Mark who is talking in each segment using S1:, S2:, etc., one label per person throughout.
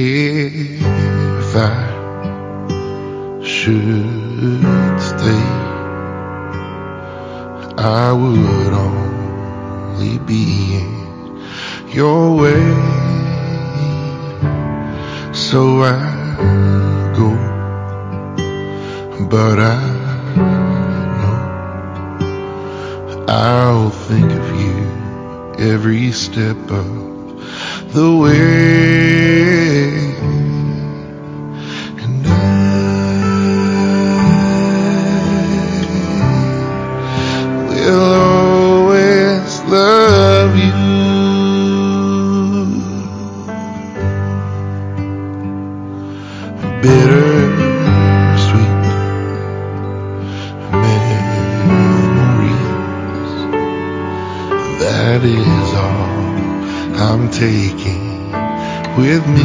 S1: If I should stay, I would only be in your way. So I go, but I know I'll think of you every step of the way. Bitter. That is all I'm taking with me.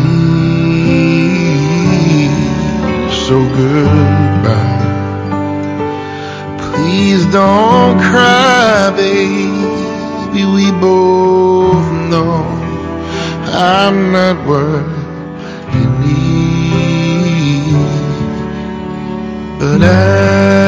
S1: So goodbye. Please don't cry, baby. We both know I'm not what you need. But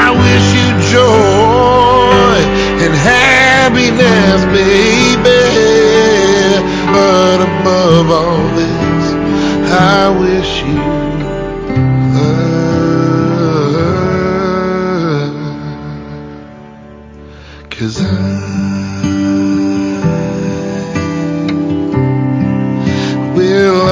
S1: I wish you joy and happiness, baby. But above all this, I wish you love. Cause I will